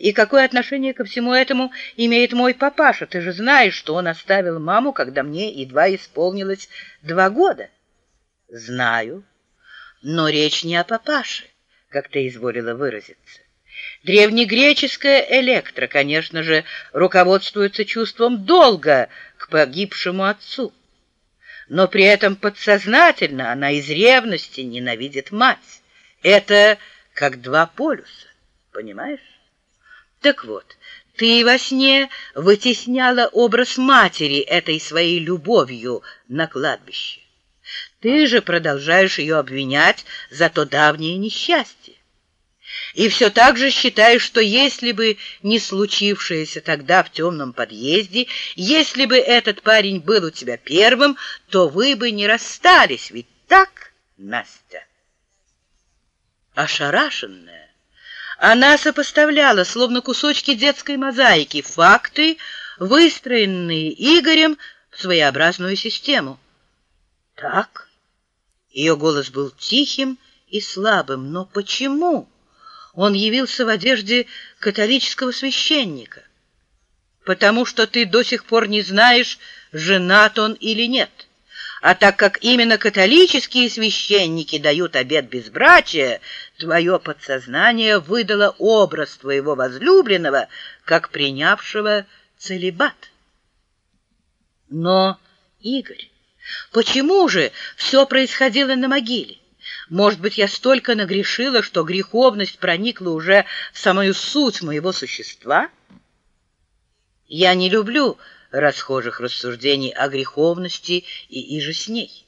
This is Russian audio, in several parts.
И какое отношение ко всему этому имеет мой папаша? Ты же знаешь, что он оставил маму, когда мне едва исполнилось два года. Знаю, но речь не о папаше, как ты изволила выразиться. Древнегреческая электро, конечно же, руководствуется чувством долга к погибшему отцу. Но при этом подсознательно она из ревности ненавидит мать. Это как два полюса, понимаешь? Так вот, ты во сне вытесняла образ матери этой своей любовью на кладбище. Ты же продолжаешь ее обвинять за то давнее несчастье. И все так же считаешь, что если бы не случившееся тогда в темном подъезде, если бы этот парень был у тебя первым, то вы бы не расстались, ведь так, Настя? Ошарашенная, она сопоставляла, словно кусочки детской мозаики, факты, выстроенные Игорем в своеобразную систему. Так? Ее голос был тихим и слабым. Но почему? Он явился в одежде католического священника. Потому что ты до сих пор не знаешь, женат он или нет. А так как именно католические священники дают обет безбрачия, твое подсознание выдало образ твоего возлюбленного, как принявшего целебат. Но, Игорь, почему же все происходило на могиле? Может быть, я столько нагрешила, что греховность проникла уже в самую суть моего существа? Я не люблю расхожих рассуждений о греховности и иже с ней.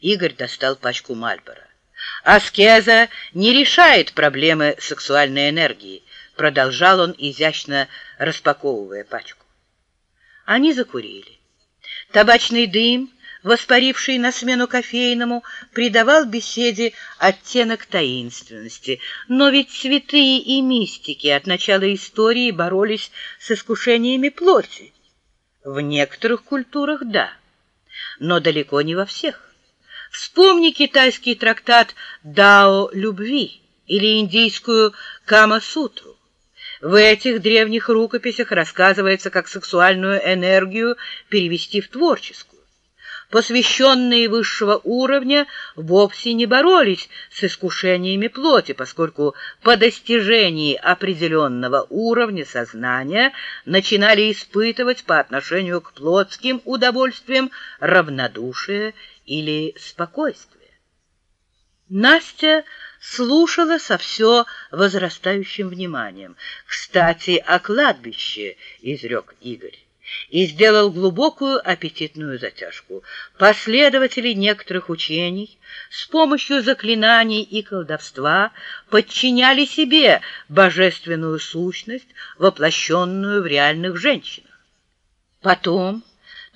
Игорь достал пачку Мальбора. Аскеза не решает проблемы сексуальной энергии, продолжал он, изящно распаковывая пачку. Они закурили. Табачный дым, воспаривший на смену кофейному, придавал беседе оттенок таинственности. Но ведь святые и мистики от начала истории боролись с искушениями плоти. В некоторых культурах – да, но далеко не во всех. Вспомни китайский трактат «Дао любви» или индийскую «Кама-сутру». В этих древних рукописях рассказывается, как сексуальную энергию перевести в творческую посвященные высшего уровня вовсе не боролись с искушениями плоти, поскольку по достижении определенного уровня сознания начинали испытывать по отношению к плотским удовольствиям равнодушие или спокойствие. Настя слушала со все возрастающим вниманием. «Кстати, о кладбище», — изрек Игорь и сделал глубокую аппетитную затяжку. Последователи некоторых учений с помощью заклинаний и колдовства подчиняли себе божественную сущность, воплощенную в реальных женщинах. Потом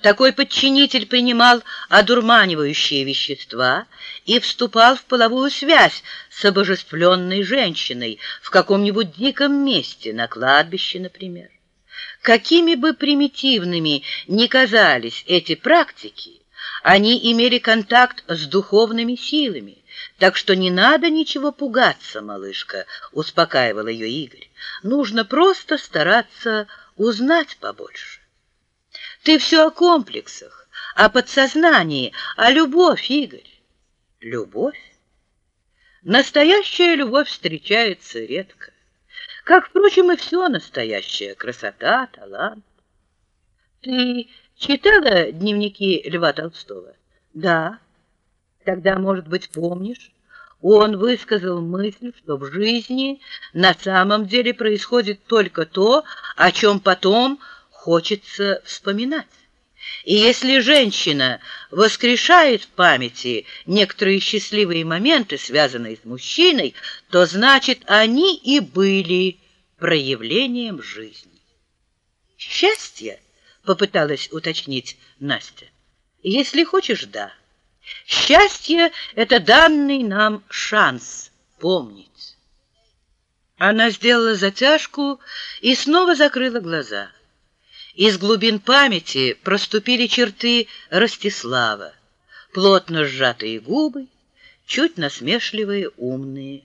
такой подчинитель принимал одурманивающие вещества и вступал в половую связь с обожествленной женщиной в каком-нибудь диком месте, на кладбище, например. Какими бы примитивными ни казались эти практики, они имели контакт с духовными силами, так что не надо ничего пугаться, малышка, успокаивал ее Игорь. Нужно просто стараться узнать побольше. Ты все о комплексах, о подсознании, о любовь, Игорь. Любовь? Настоящая любовь встречается редко как, впрочем, и все настоящее — красота, талант. Ты читала дневники Льва Толстого? Да. Тогда, может быть, помнишь? Он высказал мысль, что в жизни на самом деле происходит только то, о чем потом хочется вспоминать. И если женщина воскрешает в памяти некоторые счастливые моменты, связанные с мужчиной, то значит, они и были проявлением жизни. Счастье, попыталась уточнить Настя. Если хочешь, да. Счастье — это данный нам шанс помнить. Она сделала затяжку и снова закрыла глаза. Из глубин памяти проступили черты Ростислава, плотно сжатые губы, чуть насмешливые умные